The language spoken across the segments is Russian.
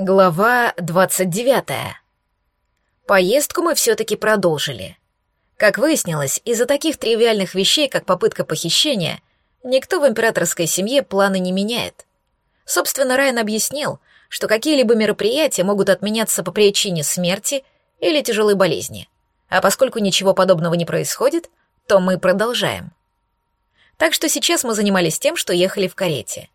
Глава 29. Поездку мы все-таки продолжили. Как выяснилось, из-за таких тривиальных вещей, как попытка похищения, никто в императорской семье планы не меняет. Собственно, Райан объяснил, что какие-либо мероприятия могут отменяться по причине смерти или тяжелой болезни. А поскольку ничего подобного не происходит, то мы продолжаем. Так что сейчас мы занимались тем, что ехали в карете.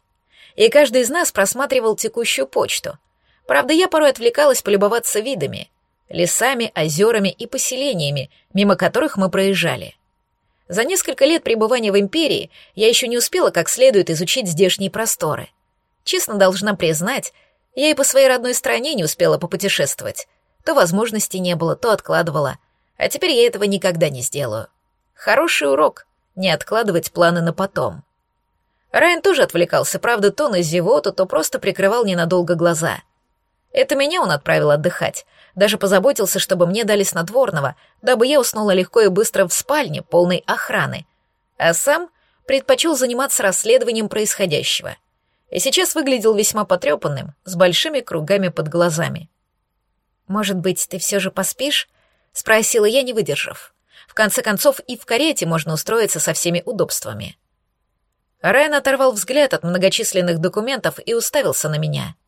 И каждый из нас просматривал текущую почту — Правда, я порой отвлекалась полюбоваться видами, лесами, озерами и поселениями, мимо которых мы проезжали. За несколько лет пребывания в империи я еще не успела как следует изучить здешние просторы. Честно должна признать, я и по своей родной стране не успела попутешествовать. То возможности не было, то откладывала. А теперь я этого никогда не сделаю. Хороший урок — не откладывать планы на потом. Райан тоже отвлекался, правда, то на зевоту, то просто прикрывал ненадолго глаза — это меня он отправил отдыхать. Даже позаботился, чтобы мне дали снотворного, дабы я уснула легко и быстро в спальне, полной охраны. А сам предпочел заниматься расследованием происходящего. И сейчас выглядел весьма потрепанным, с большими кругами под глазами. «Может быть, ты все же поспишь?» — спросила я, не выдержав. В конце концов, и в карете можно устроиться со всеми удобствами. Райан оторвал взгляд от многочисленных документов и уставился на меня —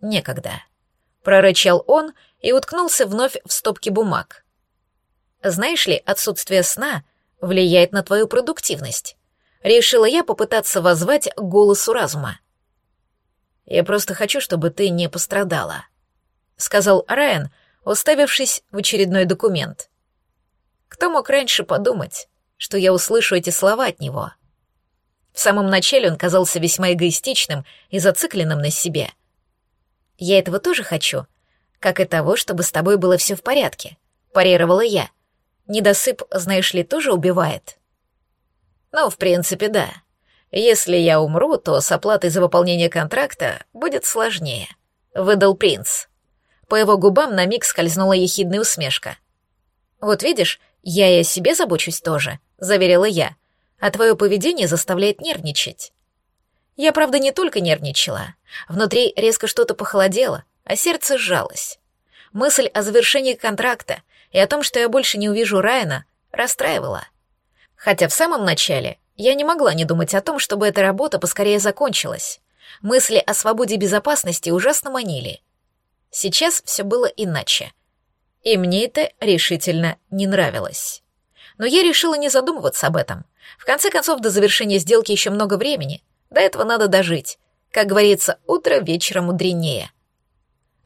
некогда. Прорычал он и уткнулся вновь в стопки бумаг. Знаешь ли, отсутствие сна влияет на твою продуктивность. Решила я попытаться воззвать голосу разума. Я просто хочу, чтобы ты не пострадала, сказал Райан, уставившись в очередной документ. Кто мог раньше подумать, что я услышу эти слова от него? В самом начале он казался весьма эгоистичным и зацикленным на себе — я этого тоже хочу, как и того, чтобы с тобой было все в порядке, парировала я. Недосып, знаешь ли, тоже убивает. Ну, в принципе, да. Если я умру, то с оплатой за выполнение контракта будет сложнее, выдал принц. По его губам на миг скользнула ехидная усмешка. Вот видишь, я и о себе забочусь тоже, заверила я. А твое поведение заставляет нервничать. Я, правда, не только нервничала. Внутри резко что-то похолодело, а сердце сжалось. Мысль о завершении контракта и о том, что я больше не увижу Райана, расстраивала. Хотя в самом начале я не могла не думать о том, чтобы эта работа поскорее закончилась. Мысли о свободе и безопасности ужасно манили. Сейчас все было иначе. И мне это решительно не нравилось. Но я решила не задумываться об этом. В конце концов, до завершения сделки еще много времени, до этого надо дожить. Как говорится, утро вечера мудренее.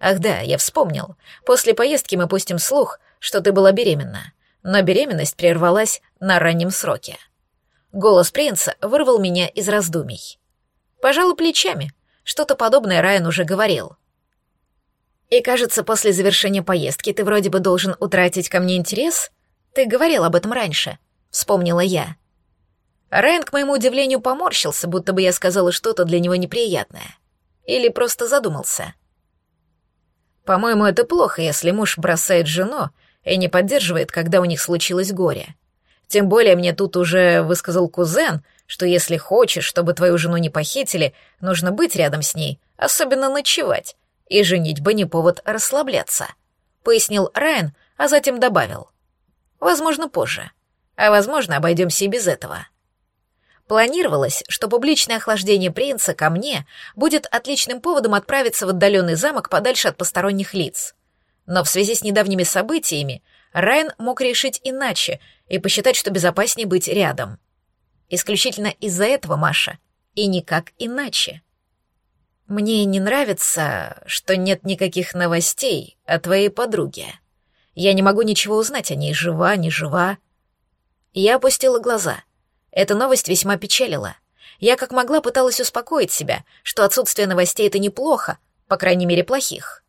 Ах да, я вспомнил. После поездки мы пустим слух, что ты была беременна. Но беременность прервалась на раннем сроке. Голос принца вырвал меня из раздумий. Пожалуй, плечами. Что-то подобное Райан уже говорил. И кажется, после завершения поездки ты вроде бы должен утратить ко мне интерес? Ты говорил об этом раньше, вспомнила я. Райан, к моему удивлению, поморщился, будто бы я сказала что-то для него неприятное. Или просто задумался. По-моему, это плохо, если муж бросает жену и не поддерживает, когда у них случилось горе. Тем более мне тут уже высказал кузен, что если хочешь, чтобы твою жену не похитили, нужно быть рядом с ней, особенно ночевать, и женить бы не повод расслабляться», — пояснил Райан, а затем добавил. «Возможно, позже. А возможно, обойдемся и без этого». Планировалось, что публичное охлаждение принца ко мне будет отличным поводом отправиться в отдаленный замок подальше от посторонних лиц. Но в связи с недавними событиями Райан мог решить иначе и посчитать, что безопаснее быть рядом. Исключительно из-за этого, Маша, и никак иначе. Мне не нравится, что нет никаких новостей о твоей подруге. Я не могу ничего узнать о ней, жива, не жива. Я опустила глаза — эта новость весьма печалила. Я как могла пыталась успокоить себя, что отсутствие новостей — это неплохо, по крайней мере, плохих.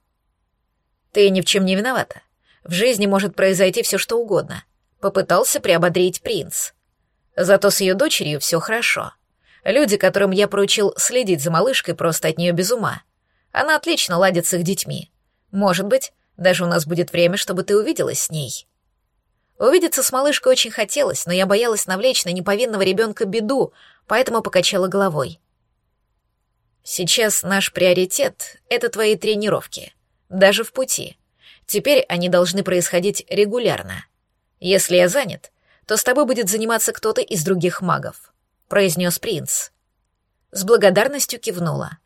Ты ни в чем не виновата. В жизни может произойти все что угодно. Попытался приободрить принц. Зато с ее дочерью все хорошо. Люди, которым я поручил следить за малышкой, просто от нее без ума. Она отлично ладит с их детьми. Может быть, даже у нас будет время, чтобы ты увиделась с ней. Увидеться с малышкой очень хотелось, но я боялась навлечь на неповинного ребенка беду, поэтому покачала головой. Сейчас наш приоритет — это твои тренировки, даже в пути. Теперь они должны происходить регулярно. Если я занят, то с тобой будет заниматься кто-то из других магов», — произнес принц. С благодарностью кивнула.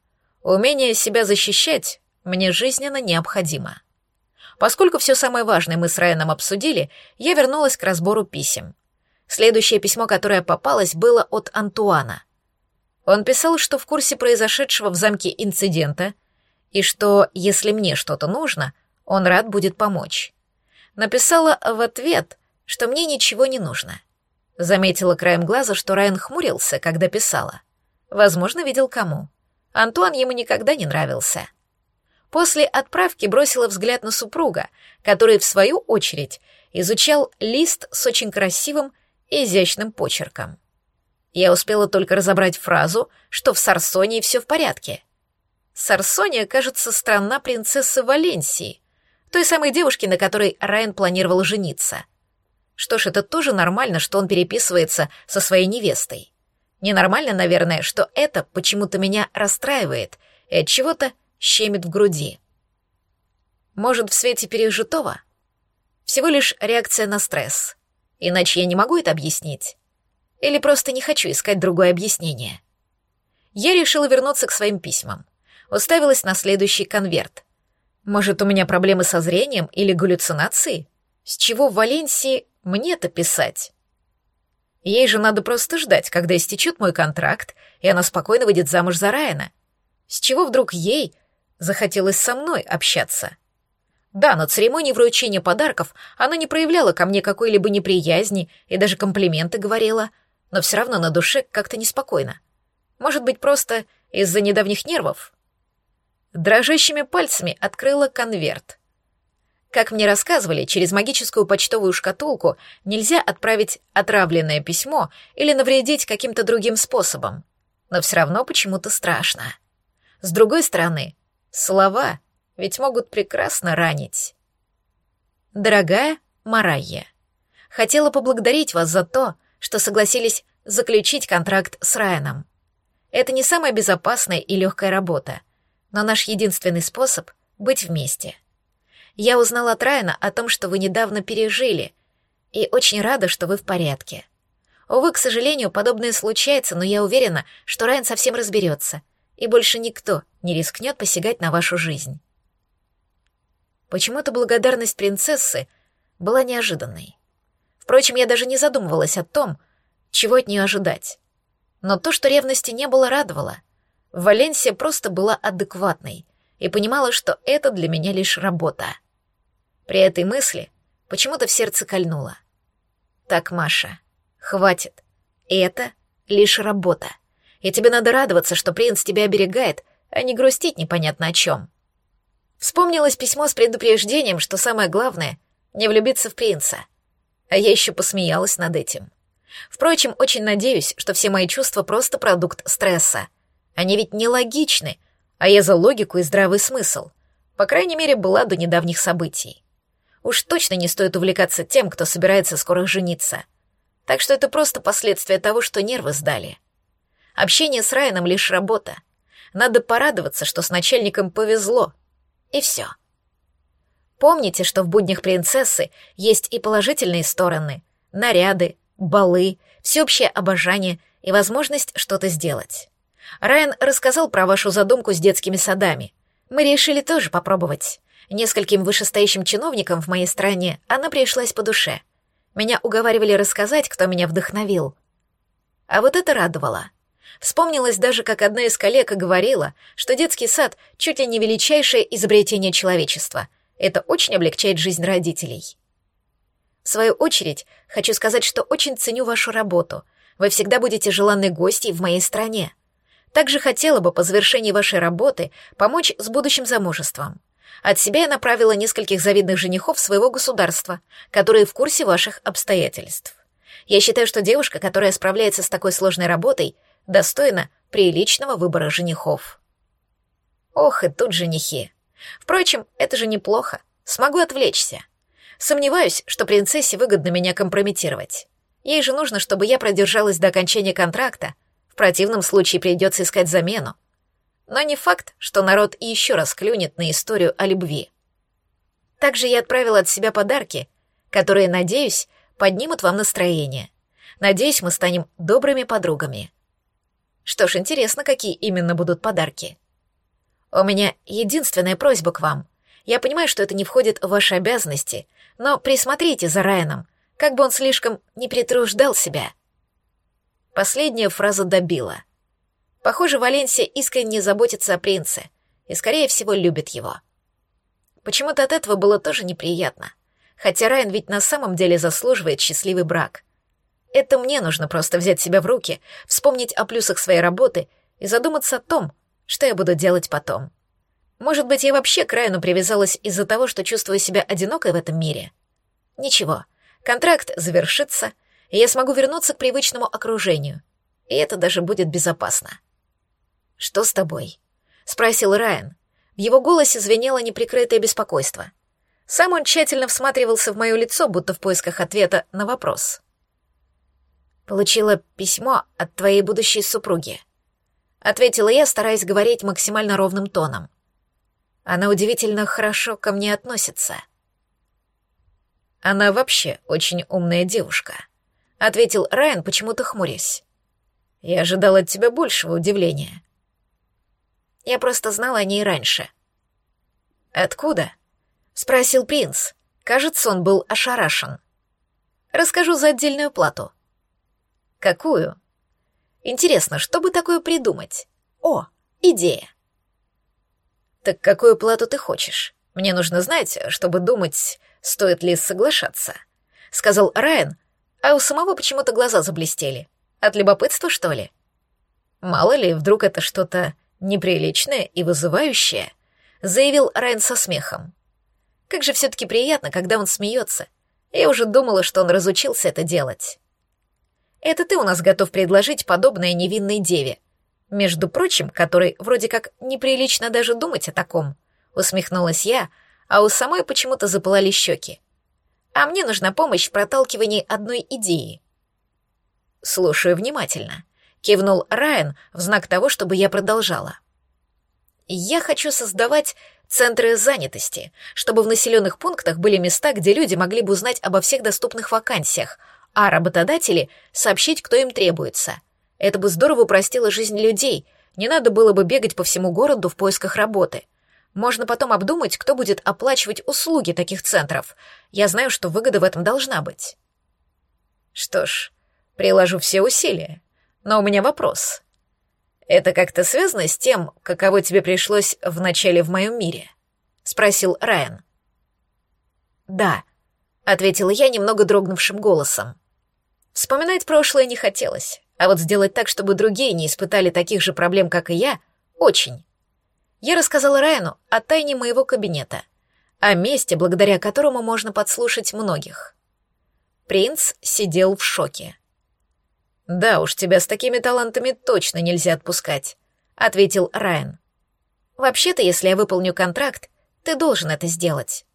«Умение себя защищать мне жизненно необходимо». Поскольку все самое важное мы с Райаном обсудили, я вернулась к разбору писем. Следующее письмо, которое попалось, было от Антуана. Он писал, что в курсе произошедшего в замке инцидента, и что, если мне что-то нужно, он рад будет помочь. Написала в ответ, что мне ничего не нужно. Заметила краем глаза, что Райан хмурился, когда писала. Возможно, видел кому. Антуан ему никогда не нравился. После отправки бросила взгляд на супруга, который, в свою очередь, изучал лист с очень красивым и изящным почерком. Я успела только разобрать фразу, что в Сарсонии все в порядке. Сарсония, кажется, страна принцессы Валенсии, той самой девушки, на которой Райан планировал жениться. Что ж, это тоже нормально, что он переписывается со своей невестой. Ненормально, наверное, что это почему-то меня расстраивает и от чего-то щемит в груди. Может, в свете пережитого? Всего лишь реакция на стресс. Иначе я не могу это объяснить. Или просто не хочу искать другое объяснение. Я решила вернуться к своим письмам. Уставилась на следующий конверт. Может, у меня проблемы со зрением или галлюцинации? С чего в Валенсии мне-то писать? Ей же надо просто ждать, когда истечет мой контракт, и она спокойно выйдет замуж за Райана. С чего вдруг ей захотелось со мной общаться. Да, на церемонии вручения подарков она не проявляла ко мне какой-либо неприязни и даже комплименты говорила, но все равно на душе как-то неспокойно. Может быть, просто из-за недавних нервов? Дрожащими пальцами открыла конверт. Как мне рассказывали, через магическую почтовую шкатулку нельзя отправить отравленное письмо или навредить каким-то другим способом. Но все равно почему-то страшно. С другой стороны, Слова ведь могут прекрасно ранить. Дорогая Марайя, хотела поблагодарить вас за то, что согласились заключить контракт с Райаном. Это не самая безопасная и легкая работа, но наш единственный способ — быть вместе. Я узнала от Райана о том, что вы недавно пережили, и очень рада, что вы в порядке. Увы, к сожалению, подобное случается, но я уверена, что Райан совсем разберется — и больше никто не рискнет посягать на вашу жизнь. Почему-то благодарность принцессы была неожиданной. Впрочем, я даже не задумывалась о том, чего от нее ожидать. Но то, что ревности не было, радовало. Валенсия просто была адекватной и понимала, что это для меня лишь работа. При этой мысли почему-то в сердце кольнуло. Так, Маша, хватит. Это лишь работа и тебе надо радоваться, что принц тебя оберегает, а не грустить непонятно о чем. Вспомнилось письмо с предупреждением, что самое главное — не влюбиться в принца. А я еще посмеялась над этим. Впрочем, очень надеюсь, что все мои чувства просто продукт стресса. Они ведь нелогичны, а я за логику и здравый смысл. По крайней мере, была до недавних событий. Уж точно не стоит увлекаться тем, кто собирается скоро жениться. Так что это просто последствия того, что нервы сдали. Общение с Райаном лишь работа. Надо порадоваться, что с начальником повезло. И все. Помните, что в буднях принцессы есть и положительные стороны. Наряды, балы, всеобщее обожание и возможность что-то сделать. Райан рассказал про вашу задумку с детскими садами. Мы решили тоже попробовать. Нескольким вышестоящим чиновникам в моей стране она пришлась по душе. Меня уговаривали рассказать, кто меня вдохновил. А вот это радовало. Вспомнилось даже, как одна из коллег говорила, что детский сад чуть ли не величайшее изобретение человечества. Это очень облегчает жизнь родителей. В свою очередь, хочу сказать, что очень ценю вашу работу. Вы всегда будете желанной гостьей в моей стране. Также хотела бы по завершении вашей работы помочь с будущим замужеством. От себя я направила нескольких завидных женихов своего государства, которые в курсе ваших обстоятельств. Я считаю, что девушка, которая справляется с такой сложной работой, достойна приличного выбора женихов. Ох, и тут женихи. Впрочем, это же неплохо. Смогу отвлечься. Сомневаюсь, что принцессе выгодно меня компрометировать. Ей же нужно, чтобы я продержалась до окончания контракта. В противном случае придется искать замену. но не факт, что народ и еще раз клюнет на историю о любви. Также я отправила от себя подарки, которые, надеюсь, поднимут вам настроение. Надеюсь, мы станем добрыми подругами. Что ж, интересно, какие именно будут подарки. У меня единственная просьба к вам. Я понимаю, что это не входит в ваши обязанности, но присмотрите за Райаном, как бы он слишком не притруждал себя. Последняя фраза добила. Похоже, Валенсия искренне заботится о принце и, скорее всего, любит его. Почему-то от этого было тоже неприятно. Хотя Райан ведь на самом деле заслуживает счастливый брак. Это мне нужно просто взять себя в руки, вспомнить о плюсах своей работы и задуматься о том, что я буду делать потом. Может быть, я вообще к Райану привязалась из-за того, что чувствую себя одинокой в этом мире? Ничего, контракт завершится, и я смогу вернуться к привычному окружению. И это даже будет безопасно. «Что с тобой?» — спросил Райан. В его голосе звенело неприкрытое беспокойство. Сам он тщательно всматривался в мое лицо, будто в поисках ответа на вопрос. «Получила письмо от твоей будущей супруги», — ответила я, стараясь говорить максимально ровным тоном. «Она удивительно хорошо ко мне относится». «Она вообще очень умная девушка», — ответил Райан, почему-то хмурясь. «Я ожидал от тебя большего удивления». Я просто знала о ней раньше. «Откуда?» — спросил принц. Кажется, он был ошарашен. «Расскажу за отдельную плату». «Какую?» «Интересно, что бы такое придумать?» «О, идея!» «Так какую плату ты хочешь? Мне нужно знать, чтобы думать, стоит ли соглашаться», — сказал Райан, а у самого почему-то глаза заблестели. От любопытства, что ли? Мало ли, вдруг это что-то неприличное и вызывающее, заявил Райан со смехом. Как же все-таки приятно, когда он смеется. Я уже думала, что он разучился это делать. Это ты у нас готов предложить подобное невинной деве, между прочим, которой вроде как неприлично даже думать о таком, усмехнулась я, а у самой почему-то запылали щеки. А мне нужна помощь в проталкивании одной идеи. Слушаю внимательно кивнул Райан в знак того, чтобы я продолжала. Я хочу создавать центры занятости, чтобы в населенных пунктах были места, где люди могли бы узнать обо всех доступных вакансиях, а работодатели сообщить, кто им требуется. Это бы здорово упростило жизнь людей, не надо было бы бегать по всему городу в поисках работы. Можно потом обдумать, кто будет оплачивать услуги таких центров. Я знаю, что выгода в этом должна быть. Что ж, приложу все усилия, но у меня вопрос. Это как-то связано с тем, каково тебе пришлось в начале в моем мире? Спросил Райан. Да, ответила я немного дрогнувшим голосом. Вспоминать прошлое не хотелось, а вот сделать так, чтобы другие не испытали таких же проблем, как и я, очень. Я рассказала Райану о тайне моего кабинета, о месте, благодаря которому можно подслушать многих. Принц сидел в шоке. «Да уж, тебя с такими талантами точно нельзя отпускать», — ответил Райан. «Вообще-то, если я выполню контракт, ты должен это сделать».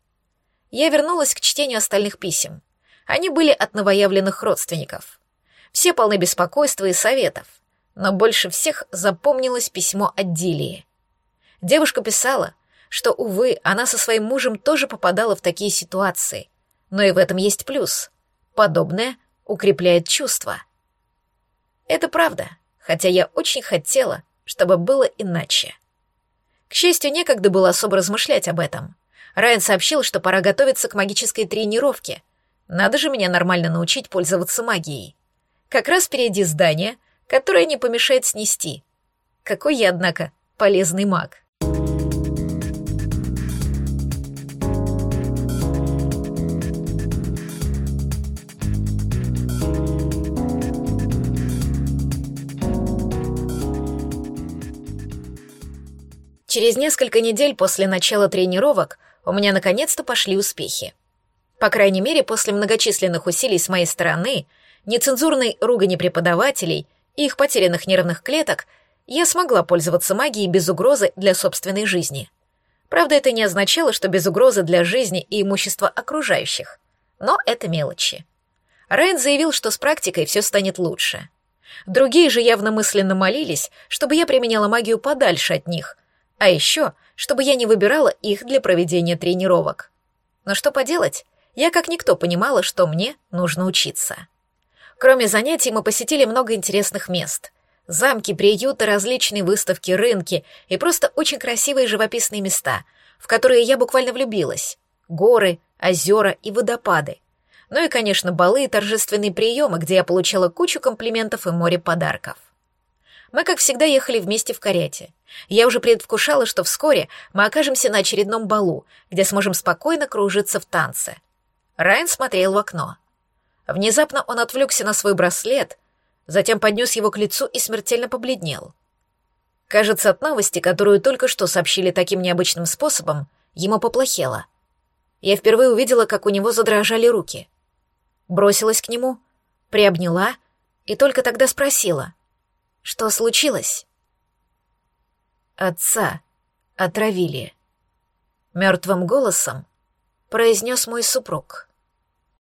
Я вернулась к чтению остальных писем. Они были от новоявленных родственников. Все полны беспокойства и советов, но больше всех запомнилось письмо от Дилии. Девушка писала, что, увы, она со своим мужем тоже попадала в такие ситуации, но и в этом есть плюс. Подобное укрепляет чувства. Это правда, хотя я очень хотела, чтобы было иначе. К счастью, некогда было особо размышлять об этом. Райан сообщил, что пора готовиться к магической тренировке. Надо же меня нормально научить пользоваться магией. Как раз впереди здание, которое не помешает снести. Какой я, однако, полезный маг. Через несколько недель после начала тренировок у меня наконец-то пошли успехи. По крайней мере, после многочисленных усилий с моей стороны, нецензурной ругани преподавателей и их потерянных нервных клеток, я смогла пользоваться магией без угрозы для собственной жизни. Правда, это не означало, что без угрозы для жизни и имущества окружающих. Но это мелочи. Райан заявил, что с практикой все станет лучше. Другие же явно мысленно молились, чтобы я применяла магию подальше от них, а еще, чтобы я не выбирала их для проведения тренировок. Но что поделать, я как никто понимала, что мне нужно учиться. Кроме занятий мы посетили много интересных мест. Замки, приюты, различные выставки, рынки и просто очень красивые живописные места, в которые я буквально влюбилась. Горы, озера и водопады. Ну и, конечно, балы и торжественные приемы, где я получила кучу комплиментов и море подарков. Мы, как всегда, ехали вместе в карете. Я уже предвкушала, что вскоре мы окажемся на очередном балу, где сможем спокойно кружиться в танце. Райан смотрел в окно. Внезапно он отвлекся на свой браслет, затем поднес его к лицу и смертельно побледнел. Кажется, от новости, которую только что сообщили таким необычным способом, ему поплохело. Я впервые увидела, как у него задрожали руки. Бросилась к нему, приобняла и только тогда спросила — что случилось? Отца отравили. Мертвым голосом произнес мой супруг.